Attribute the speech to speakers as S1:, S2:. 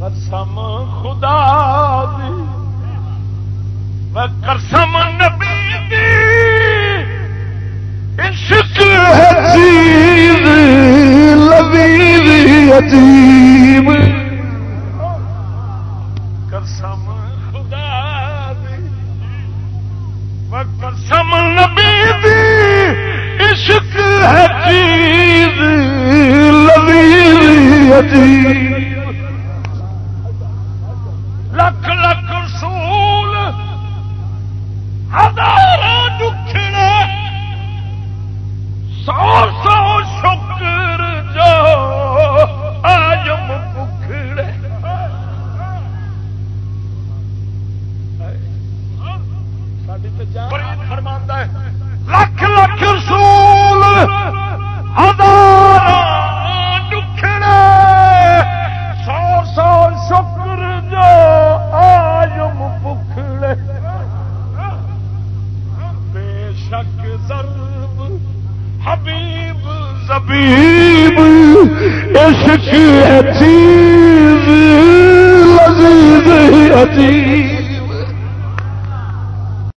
S1: قسم خدا دی۔ قسم نبی دی۔ عشق ہے چیز لذیذ عجیب قسم خدا دی۔ قسم نبی دی۔ عشق ہے چیز لذیذ عجیب لکھ لکھ رسول ہزار دکھڑے سو سو شکر جو آجم پکھڑے فرماندہ ہے۔ ضرب حبیب زبیب عشق ہے چیز۔